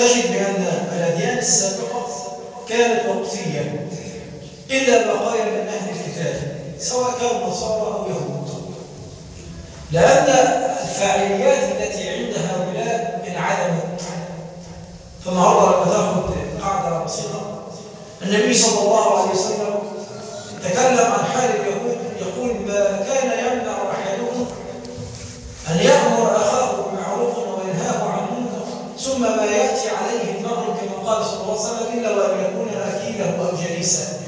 تجد بأن الأديان السابقة كانت وقتية إلا بقايا من أهل الكتاب سواء كانوا نصارى أو يهود. لأن الفاعليات التي عند هؤلاء انعدمت فالنهارده لما تاخد قاعدة بسيطة النبي صلى الله عليه وسلم said.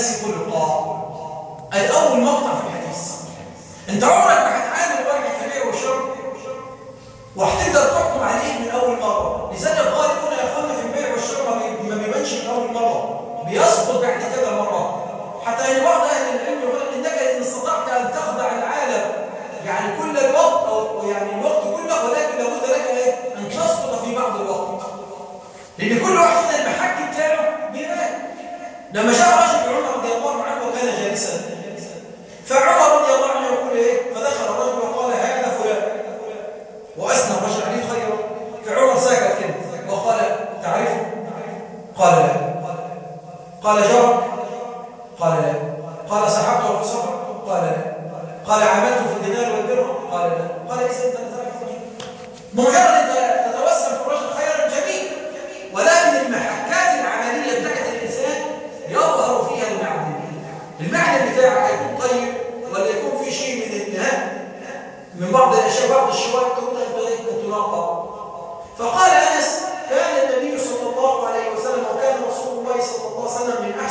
الناس خلقا الأول مقطع في الحديث. أنت عمرك ما هتعامل واحد خبير وشر. وهتقدر تحكم عليه من أول مرة. لذلك الغالبون يا أخوانا في البيع والشر ما بيبانش من أول مرة. بيسقط بعد كده مرات حتى إن بعض أهل العلم يقول لك إنك إن استطعت أن تخضع العالم. يعني كل الوقت أو يعني الوقت كله ولكن لابد لك إيه؟ أن تسقط في بعض الوقت. لأن كل واحد فينا المحك بتاعه بيبان لما جاء فعمر رضي الله عنه يقول إيه؟ فدخل الرجل وقال هذا فلان. وأثنى الرجل عليه خيرا فعمر سكت كده وقال تعرفه؟ قال لا. قال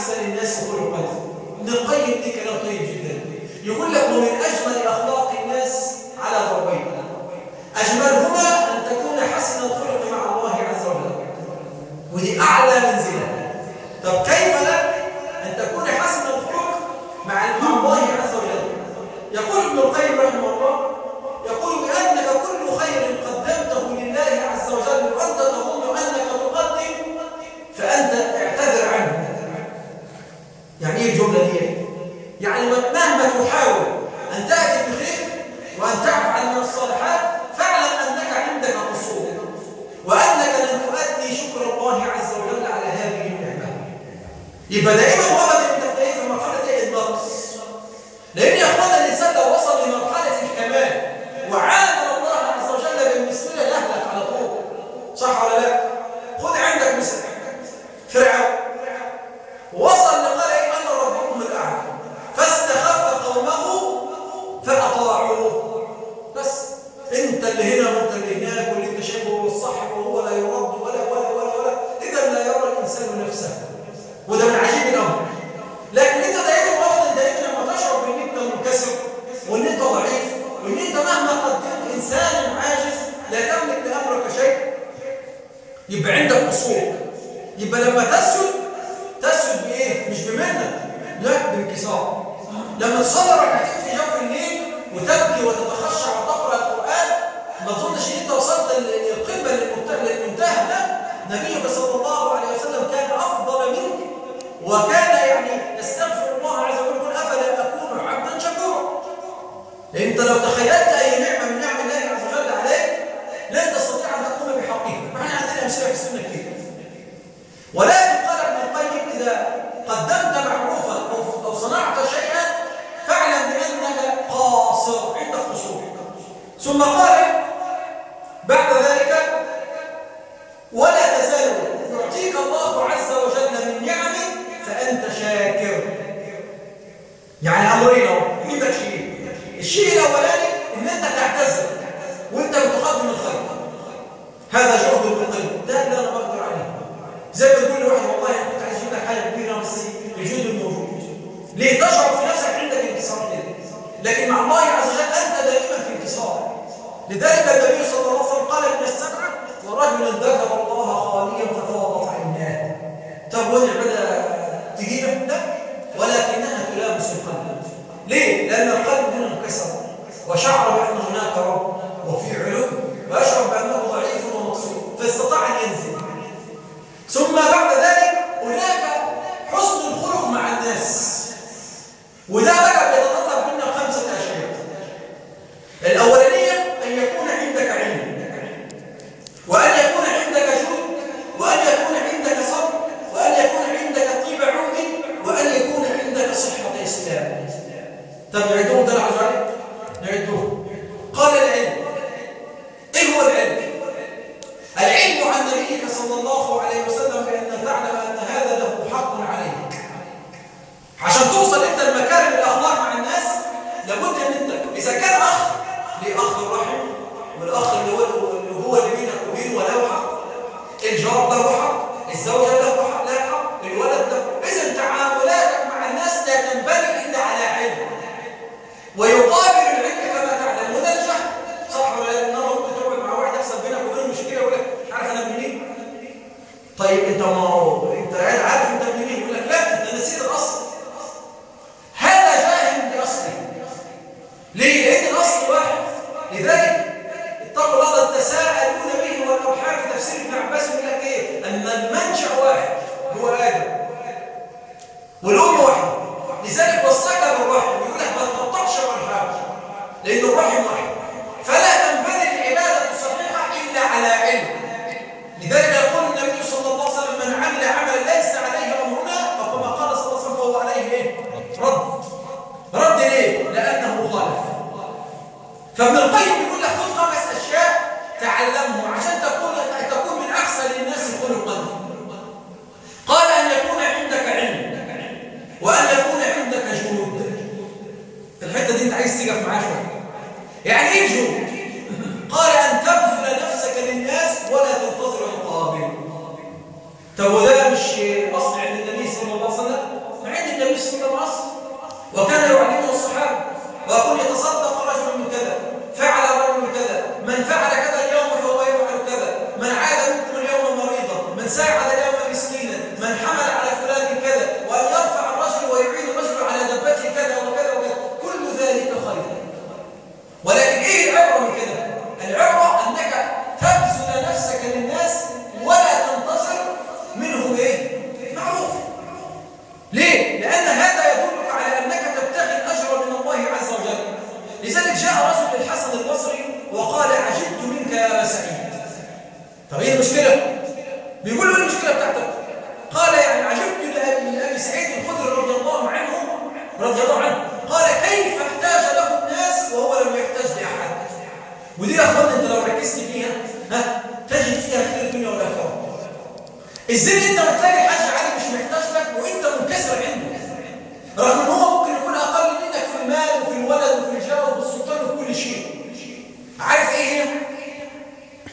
أحسن الناس خلقا ابن القيم دي كلام طيب جدا. يقول لك ومن أجمل أخلاق الناس على i balimakata sun الله عز وجل أنت دائما في انتصار. لذلك النبي صلى الجواب بقى روحك. الزوجه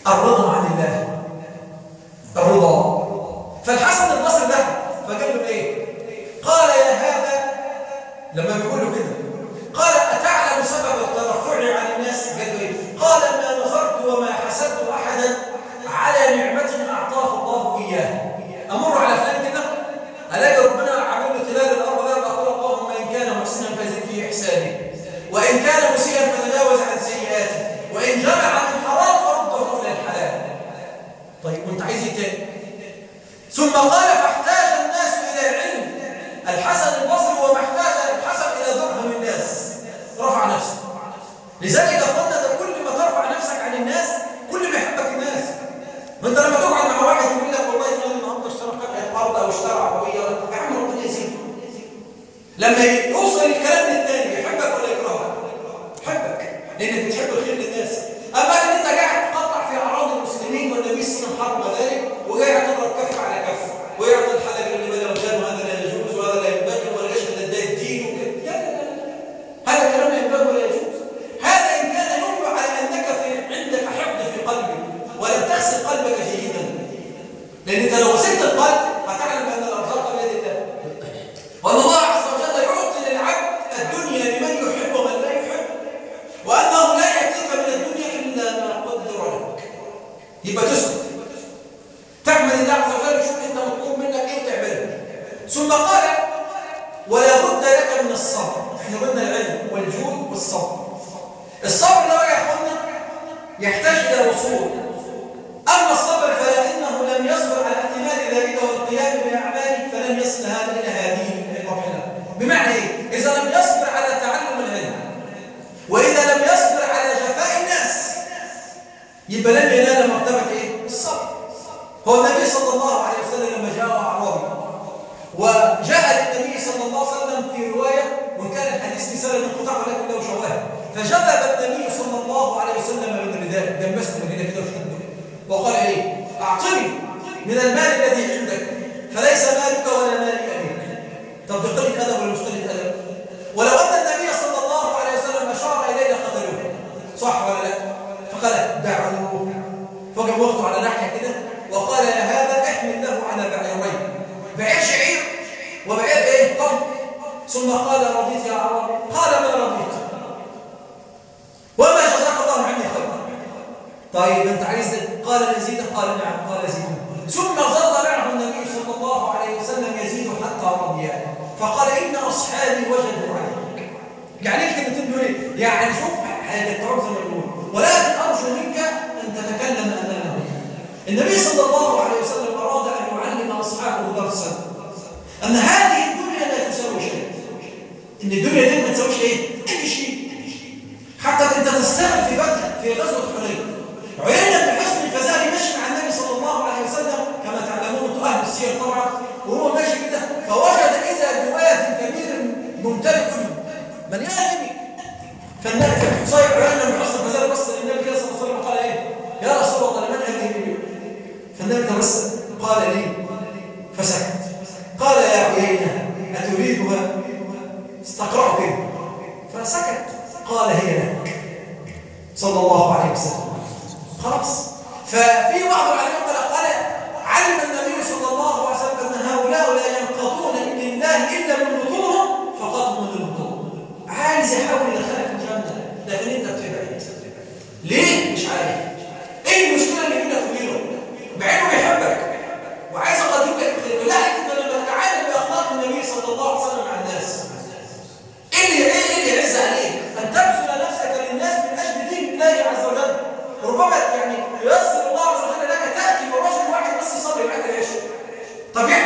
قرضنا سكت. قال هي لك. صلى الله عليه وسلم. خلاص. ففي بعض العلماء قال علم النبي صلى الله عليه وسلم أن هؤلاء لا ينقضون من الله إلا من بطونهم فقد من بطونهم عايز يحاول يدخل Tapi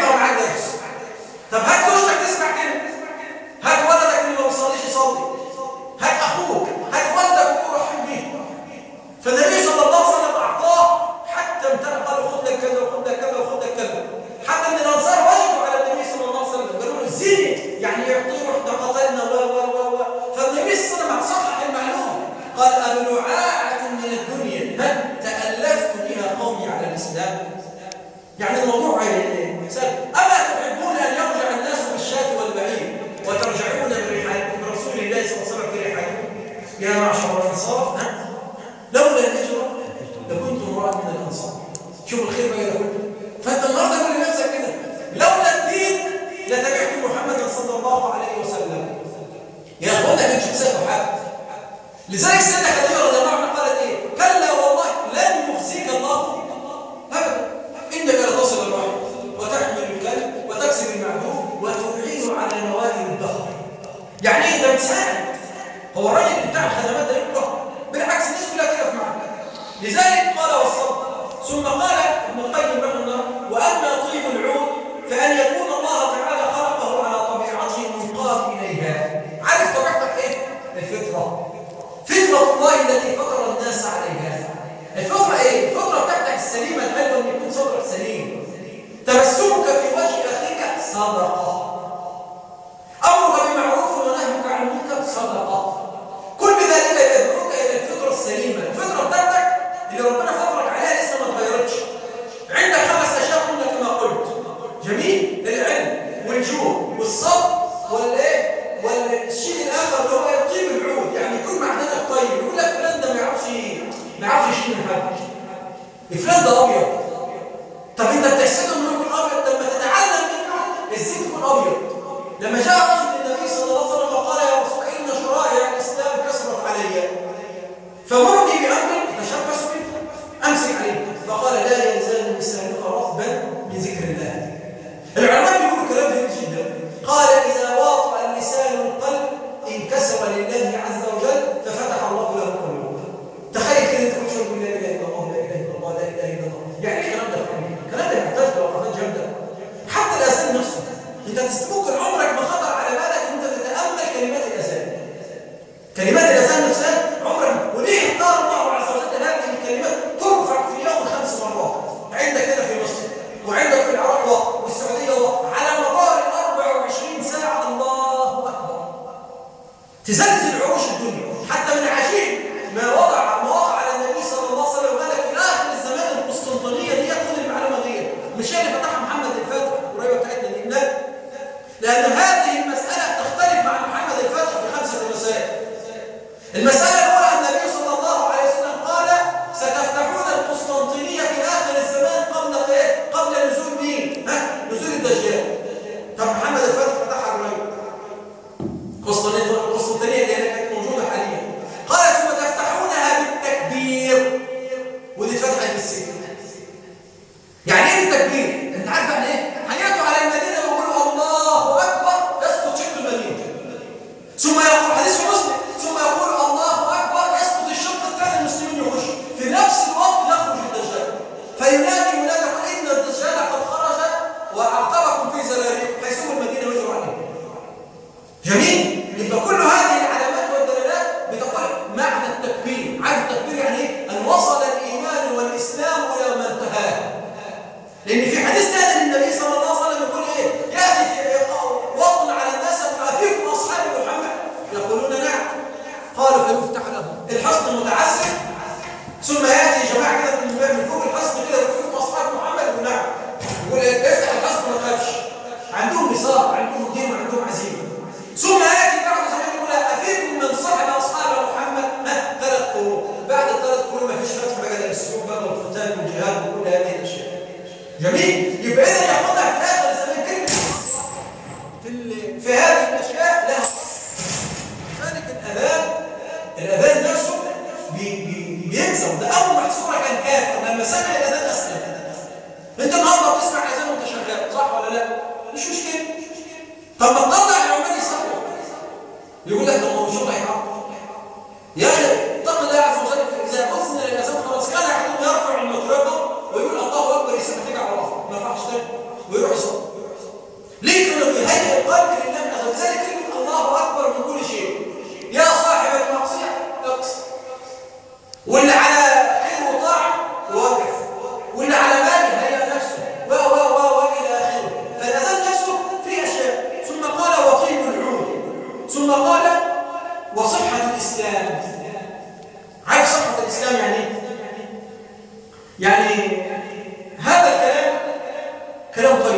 كلام طيب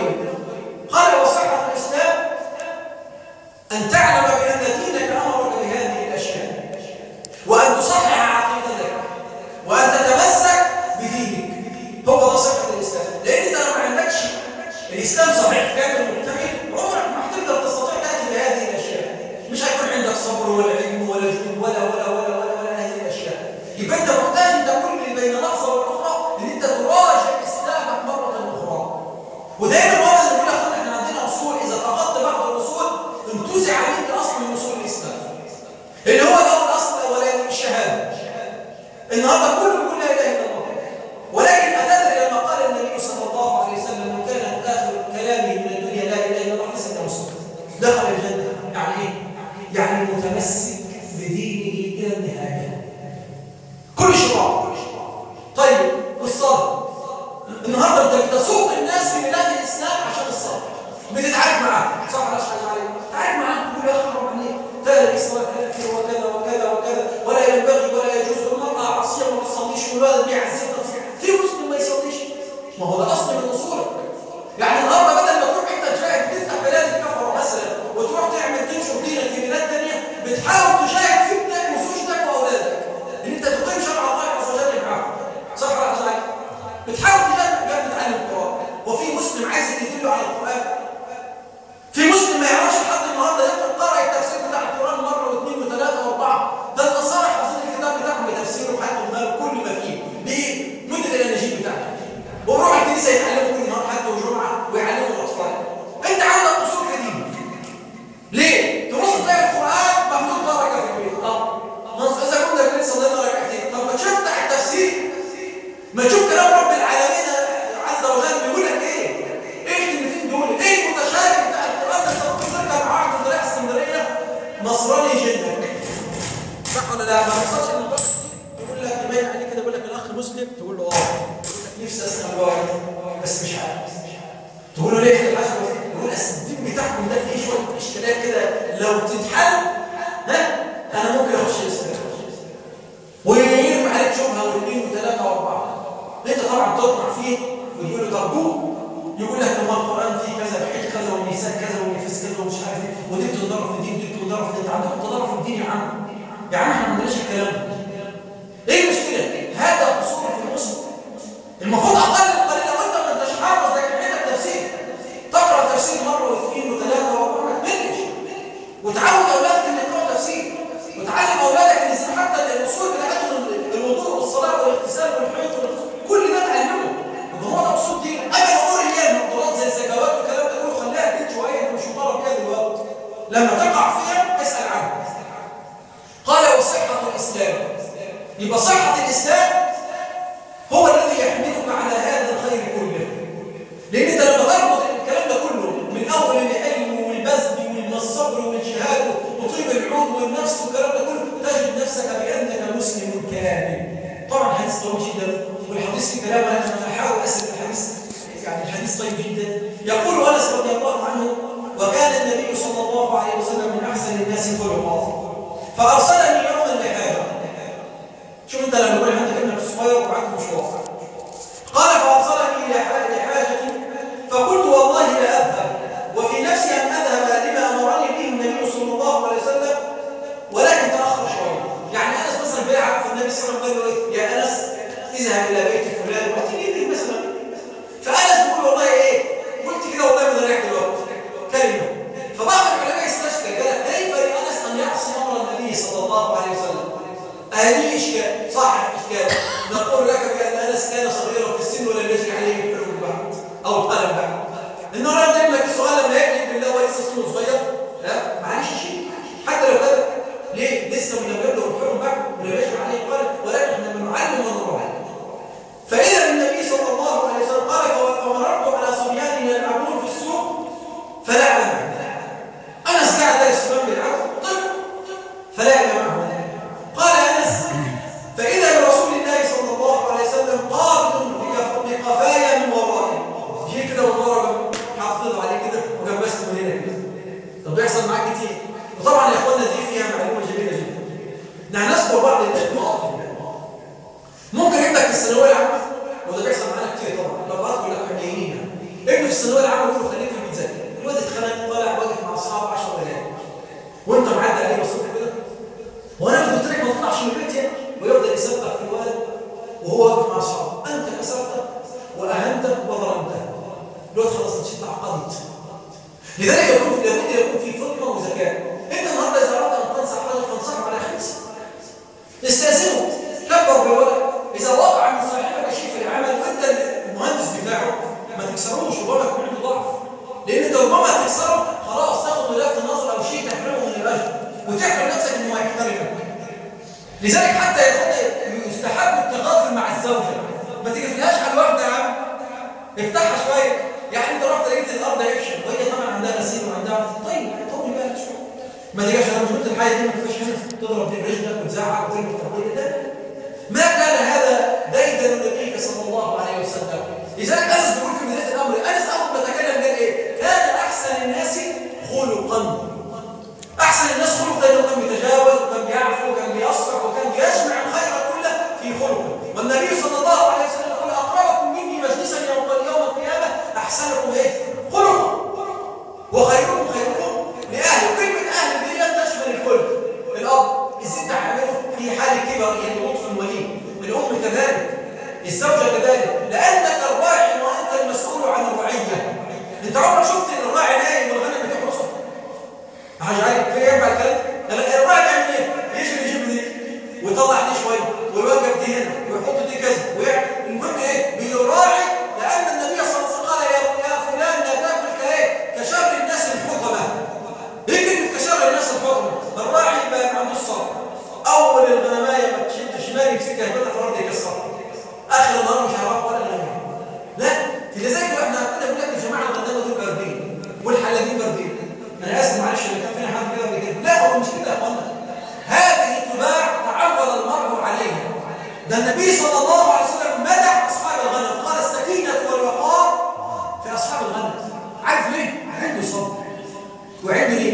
تقرأ فيه ويقول له دربوه يقول لك ما القرآن فيه كذا بحيث كذا والنساء كذا والنفس كذا ومش عارف إيه. ودي بتتضرب في الدين ودي بتتضرب في الدين. عندك عندكم تضرب في الدين يا عم؟ يا عم إحنا ما عندناش الكلام ده. يصف العقاب فأرسل وبيحصل معاك كتير. وطبعا يا اخوانا دي فيها معلومة جميلة جدا. نحن نذكر بعض النقط ممكن ابنك في الثانوية العامة وده بيحصل معانا كتير طبعا. لو الابهات كلها حنينين ابنك في الثانوية العامة بيقول خليك في الميزان الواد اتخانق طالع واقف مع أصحابه 10 10000 وأنت معدي عليه مصروف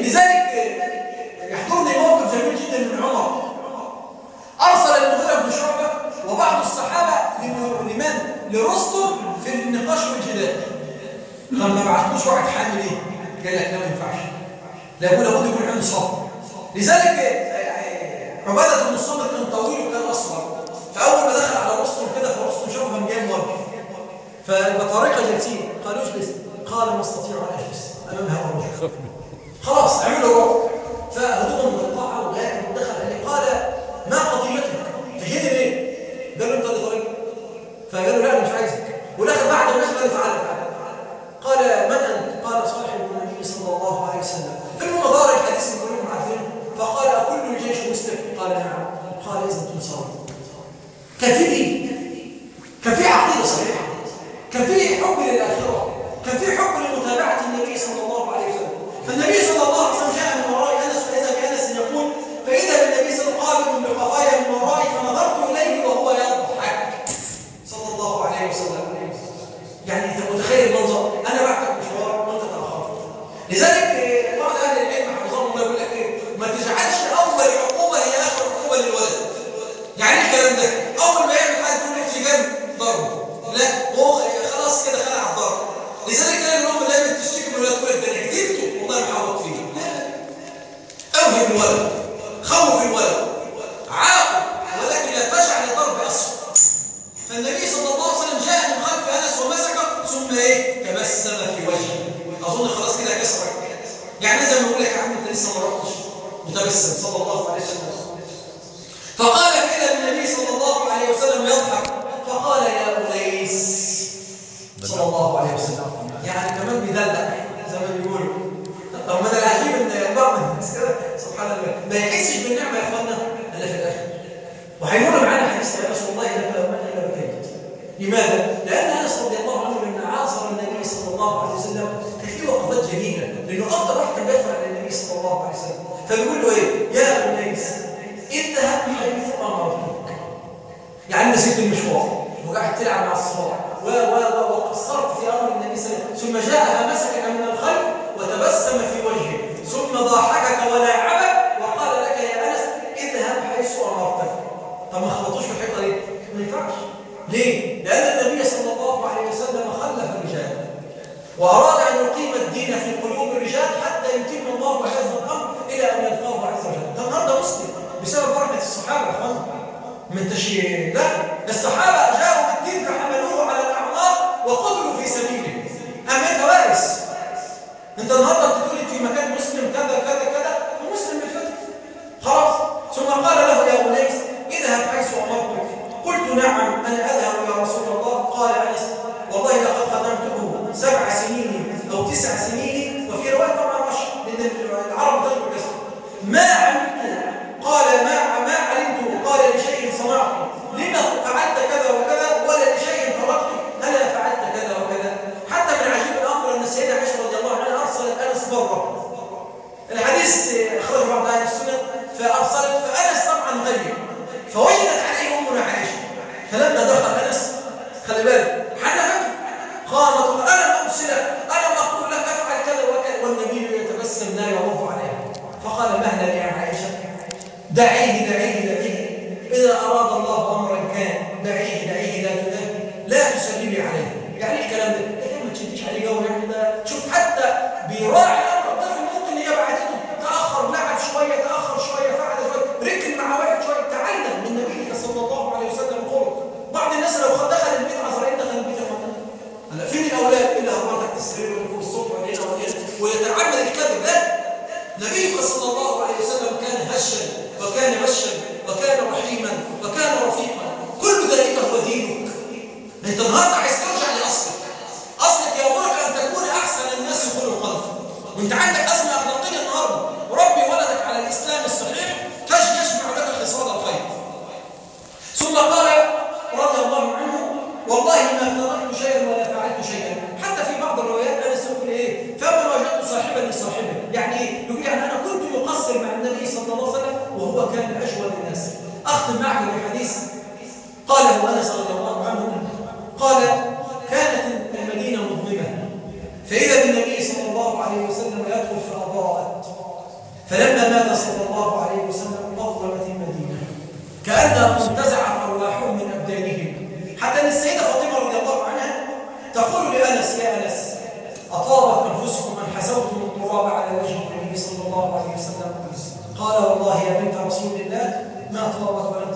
لذلك يحضرني موقف جميل جدا من عمر. أرسل المغيرة بن شعبة وبعض الصحابة لمن؟ لرستم في النقاش والجدال. قال ما بعتوش واحد حامل إيه؟ قال لك لا ما ينفعش. لابد لابد يكون عنده صبر لذلك آه، آه، عبادة بن الصمت كان طويل وكان أصغر. فأول ما دخل على رستم كده فرستم شافه من جاب مرة فبطريقة جلسين قال اجلس. قال ما استطيع أن أجلس. أمام هذا الرجل على الصلاة. و و وقصرت في أمر النبي صلى الله عليه وسلم. ثم جاء فمس الكلام ده دخل من معهد الحديث. قاله أنس رضي الله عنه قال كانت المدينة مظلمة. فإذا بالنبي صلى الله عليه وسلم يدخل فأضاءت فلما مات صلى الله عليه وسلم أظلمت المدينة. كانهم منتزعت أرواحهم من أبدانهم. حتى أن السيدة فاطمة رضي الله عنها تقول لأنس يا أنس أطابت أنفسكم أن حسوتم التراب على وجه النبي صلى الله عليه وسلم. قال والله يا بنت رسول الله ما طابت ولا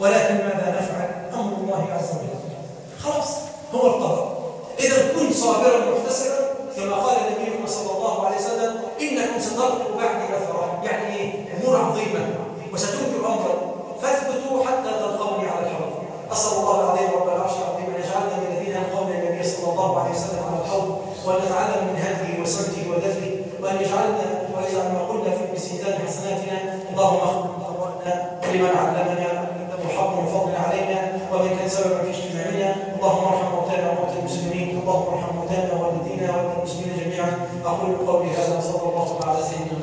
ولكن ماذا نفعل؟ أمر الله عز وجل. خلاص هو القدر. إذا كن صابرا محتسبا كما قال نبينا صلى الله عليه وسلم إنكم ستلقوا بعدي أثرا يعني إيه؟ أمور عظيمة وستنكر أمرا فاثبتوا حتى تلقوني على الحوض. أسأل الله العظيم رب العرش العظيم أن يجعلنا من الذين يلقون النبي صلى الله عليه وسلم على الحوض وأن نتعلم من هذه وسمته وذله وأن يجعلنا ويجعل ما قلنا في ميزان حسناتنا. اللهم اغفر ولمن علمنا. وحق من فضل علينا كان سببا في اجتماعنا. اللهم ارحم موتانا وموتى المسلمين. اللهم ارحم موتانا والدينا والمسلمين جميعا. أقول قولي هذا وصلى الله على سيدنا